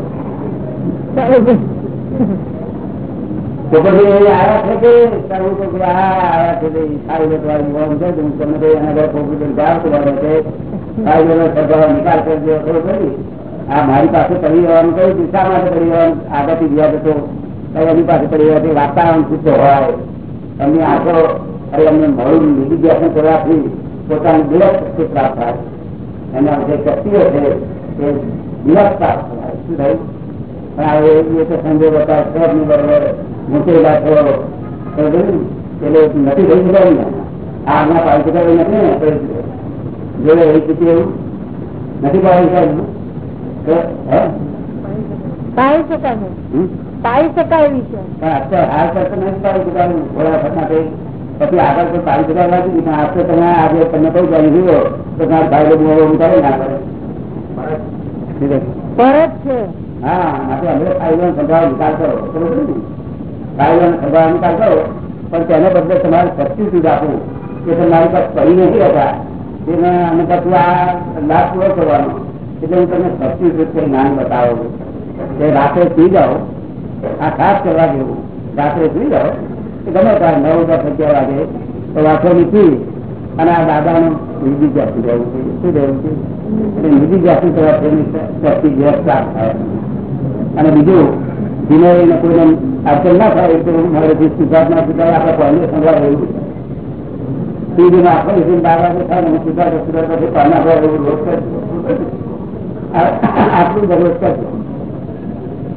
પોપટી એ આવ્યા છે કે તારું તો આ આવ્યા છે લો તમારી ગુમાવું છે તમને ભાઈ એના ઘરે પોપટી ગાળ તો છે. ખાઈ લો સભાનો નિકાલ કરી દો થોડો કરી. આ મારી પાસે પડી રહેવાનું કયું દિશા માટે પડી રહેવાનું આગળથી ગયા જતો એની પાસે પડી રહેવાથી વાતાવરણ શુદ્ધ હોય. એમની આંખો અરે અમને મળું બીજી જ્ઞાન કરવાથી પોતાની શક્તિ પ્રાપ્ત થાય. એના જે શક્તિઓ છે એ વિલક્ષ પ્રાપ્ત થાય. શું થયું? પણ આ એ સંજય તો સંજોગ હતા સબની બરોબર મૂકેલા છો. એટલે નથી થઈ શકાય ને આ આના પાડી શકાય નથી ને જોડે એ સ્થિતિ એવું? નથી પાડી શકાય પાડી શકાય પાડી શકાય એવી છે. પણ અત્યારે હાલ કરતા નથી પાડી શકાય થોડા વખત માટે પછી આગળ તો સારી શકાય નથી પણ આજે તમે આજે તમે કઈ જાય જુઓ તો તમારા ભાઈ લોકો કરે ના કરે. ફરજ. છે. હા માટે અમે ફાઇલો સંભાવ નિકાલ કરો બરોબર ને? ફાઇલો સંભાવ નિકાલ કરો પણ તેને બદલે તમારે સબસ્ટિટ્યુટ આપવું કે તમારી પાસે પડી નથી હતા તેને અને પછી આ લાભ પૂરો કરવાનો. એટલે હું તમને સબસ્ટિટ્યુટ કઈ નામ બતાવો. કે રાત્રે પી જાઓ આ ખાસ કરવા જેવું રાત્રે પી જાઓ ગમે ત્યારે નવ દસ અગિયાર વાગે તો વાંચો નીકળી અને આ દાદાનું નિધિ જાતિ રહેવું છે. શું રહેવું એટલે નિજી જાતિ તરફ એની શક્તિ વ્યસ્ત થાય. અને બીજું ધીમે કોઈને અડચણ ના થાય તો મારે સુધાર્થના સુધાર આપણે કોઈને સંભાળ રહ્યું આખો દિવસ બાર થાય ને સુધાર સુધાર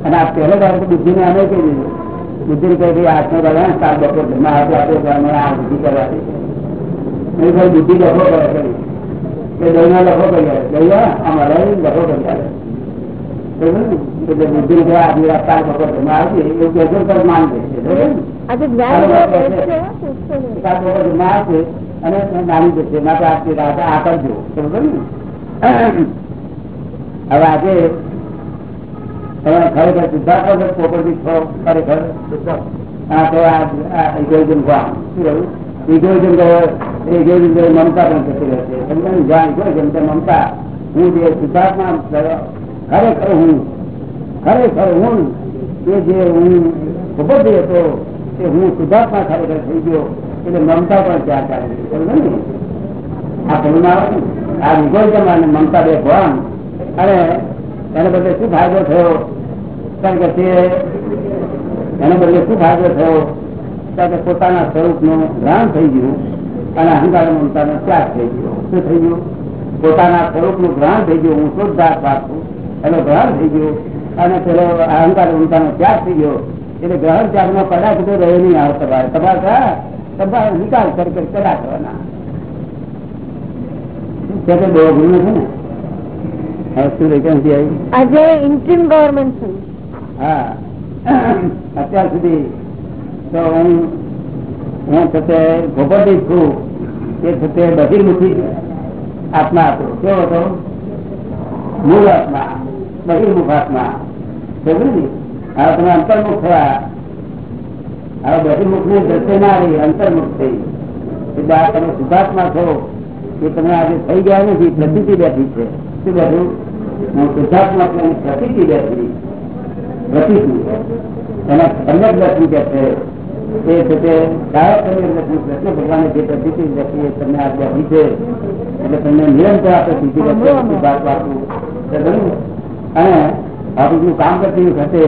અને આ પહેલો તો બુદ્ધિને અમે કહી દીધું બુદ્ધિને કહી આત્મા આજનો સાત બપોર જમા આવે આપણે ઘરમાં આ બુદ્ધિ કરવાથી. નહીં ભાઈ બુદ્ધિ લખો કરે કે દહીંનો લખો કરી લખો બુદ્ધિ બપોર આવશે માન છે. અને જશે માટે રાત બરોબર ને? હવે આજે તમે ખરેખર સિદ્ધાર્થ વગર પોપરથી છો, ખરેખર? હા, તો આ ઇગોઇઝમ. શું રહ્યું ઇગોઇઝમ મમતા પણ થતી રહેશે સમજો ને? જ્યાં ઇગોઇઝમ તો મમતા, હું જે સિદ્ધાર્થમાં ખરેખર હું ખરેખર હું, એ જે હું ખબર હતો કે હું સિદ્ધાર્થમાં ખરેખર થઈ ગયો, એટલે મમતા પણ ત્યાં ચાલે સમજો ને? આ ભણમાં આ ઇગોઇઝમ અને મમતા બે ભણ અને એને બદલે શું ફાયદો થયો? કારણ કે તે એને બદલે શું ફાયદો થયો? કારણ કે પોતાના સ્વરૂપનું જ્ઞાન થઈ ગયું અને અહંકાર મમતાનો ત્યાગ થઈ ગયો. શું થઈ ગયું? પોતાના સ્વરૂપનું જ્ઞાન થઈ ગયું. હું શુદ્ધાત્મા છું. એનો ગ્રહણ થઈ ગયો અને પેલો અહંકાર મમતાનો ત્યાગ થઈ ગયો. એટલે ગ્રહણ ત્યાગમાં કદાચ તો રહ્યો નહીં આવે તમારે. તમારે કયા તમારે નિકાલ કરી કદા કરવાના બહુ અઘરું નથી ને? શું વેકેન્સી આવી? આજે ઇન્ટ્રીમ ગવર્મેન્ટ હા. અત્યાર સુધી તો હું હું છતે ગોપરજી છું. એ છતે બધી મુઠી આત્મા હતો કેવો હતો? મૂળ આત્મા બહિર્મુખ આત્મા. સમજ્યું ને હવે તમે અંતર્મુખ થયા. હવે બહિર્મુખ ને દ્રશ્ય ના રહી અંતર્મુખ થઈ. એટલે આ તમે સુધાર્થમાં છો. એ તમે આજે થઈ ગયા નથી પ્રતિતિ બેઠી છે. શું બેઠું હું શુદ્ધાત્મા છું એની પ્રતિતિ. એના સમ્યક દર્શન કે છે એ છે તે સાહેબ સમ્યક દર્શન કૃષ્ણ ભગવાને જે પ્રતિતિ બેઠી તમને આ બેઠી છે. એટલે તમને નિરંતર આપણે સીધી બેઠી શુદ્ધાત્મા છું. અને ઓફિસ કામ કરતી વખતે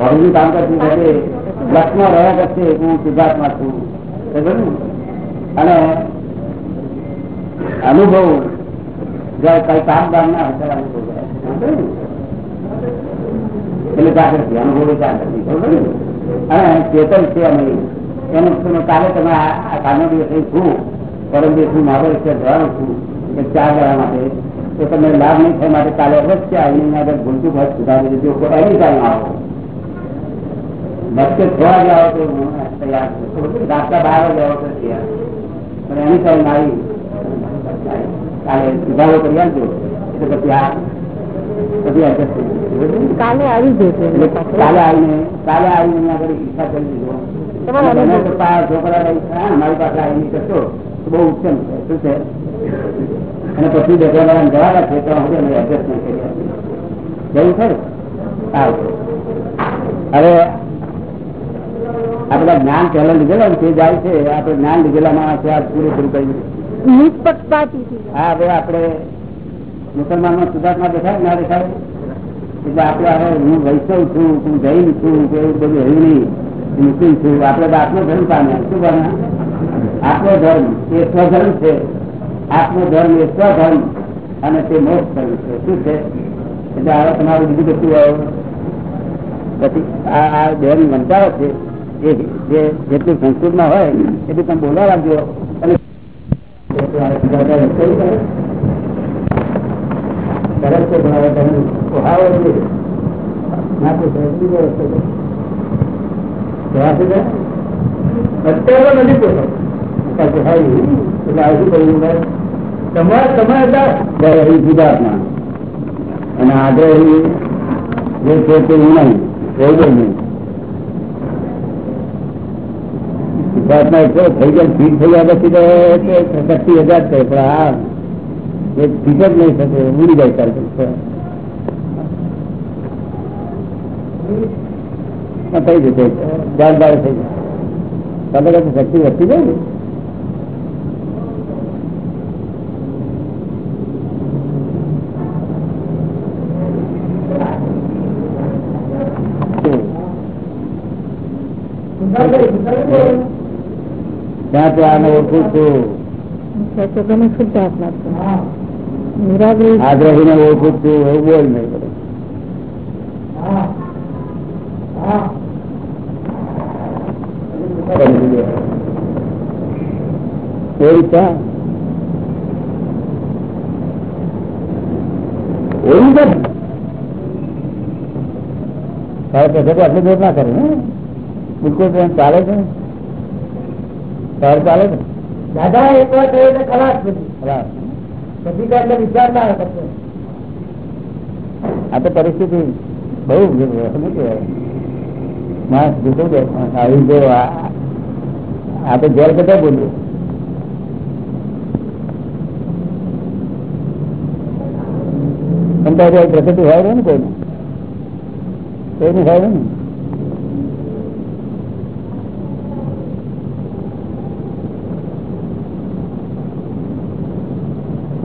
ઓફિસનું કામ કરતી લક્ષમાં રહ્યા કરશે હું સિદ્ધાર્થમાં છું. અને અનુભવ જયારે કઈ કામ બામ ના હોય ત્યારે અનુભવ થાય. બરાબર ને? એટલે જાગૃતિ અનુભવ એ જાગૃતિ બરાબર ને? અને ચેતન છે અમે એનું તમે કાલે તમે આ આ કાલનો દિવસ અહીં છું પરમ દિવસ હું મારો વિશે જવાનું છું કે ચાર જણા માટે તો તમને લાભ નહીં થાય માટે કાલે અવશ્ય આવીને આગળ ભૂલતું ભાગ સુધારી દેજો કોઈ એની ટાઈમ આવો વચ્ચે થોડા જાઓ તો હું તૈયાર છું રાતના બાર વાગે આવો તો તૈયાર પણ એની ટાઈમ આવી કાલે સુધારો કરી આવજો એટલે પછી આ પછી. કાલે આવી જશે. કાલે આવીને કાલે આવીને આગળ ઈચ્છા કરી દીધો અમારી પાસે આવીને કરશો. તો બહુ ઉત્તમ છે. શું છે? અને પછી વાળા જવાના છે તો હવે અમે adjust નહીં કરી. જવું ખરું? સારું હવે આપડા જ્ઞાન પહેલા લીધેલા તે જાય છે આપણે જ્ઞાન લીધેલા માણસ પૂરેપૂરું કરી. હા, હવે આપણે સુધાર્થમાં દેખાય, ના દેખાય? એટલે આપણે હવે હું વૈષ્ણવ છું, હું જૈન છું, કે એવું બધું રહ્યું નહીં. મુસ્લિમ છું. આપણે તો આત્મધર્મ પામે શું પામ્યા? આત્મધર્મ. એ સ્વધર્મ છે. આત્મધર્મ એ સ્વધર્મ. અને તે મોક્ષ ધર્મ છે. શું છે? એટલે હવે તમારું બીજું બધું હવે પછી આ બેન વંચારો છે. જે જેટલું સંસ્કૃતમાં હોય, એટલું તમે બોલવા લાગજો. અને સરસ છે તમે ઓહાવો છે. ના તો સરસ વ્યવસ્થા તો અને આગળ જે છે તે નહીં એવું નહીં ગુજરાતમાં એટલો થઈ ગયા ફીટ થઈ ગયા પછી તો પચીસ હજાર છે, પણ આ એ ફીટ જ નહીં થશે, ઉડી જાય ચાલતું થઈ જશે બાર થઈ જશે. તમે શક્તિ વધતી જાય ને ત્યાં તો આને ઓળખું છું સચોટોને શુદ્ધ આત્મા છે. નિરાગ્રહી આગ્રહીને ઓળખું છું એવું બોલ નહીં બધું. કોઈ છે એવું છે તારે પછી તો આટલું દૂર ના કરે ને બિલકુલ ટ્રેન ચાલે છે ને? ચાલે છે? દાદા એક વાર કહ્યું એટલે ખલાસ પછી એટલે વિચાર ના આવે આ તો પરિસ્થિતિ બહુ શું કહેવાય? માણસ જુદો છે આવી જો આ તો જેલ કરતા બોલ્યું. પણ તો પ્રકૃતિ હોય ને કોઈને? કોઈની હોય ને?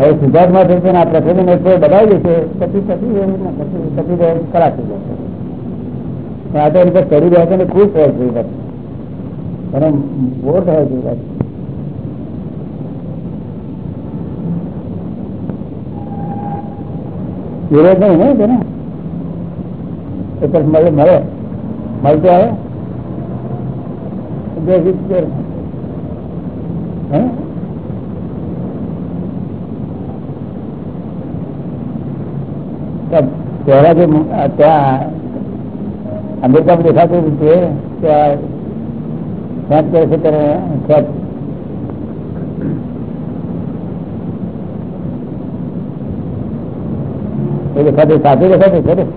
હવે સિદ્ધાર્થમાં થશે ને આ પ્રકૃતિ ને કોઈ બધાવી દેશે, પછી પછી એવું ના, પછી પછી તો ખરાબ થઈ જશે. પણ આ તો એની પર ચડી રહ્યા છે ને ખુશ હોય છે એ વાત. અને બોર થાય છે એ વાત. વિરોધ નહીં ને તેને એ પછી મળે મળે. મળતું આવે? બે વીસ હે? પહેલા જે ત્યાં અમેરિકામાં દેખાતું હતું તે, ત્યાં ખેંચ છે ત્યારે ખેંચ એ દેખાતું સાચું દેખાતું છે?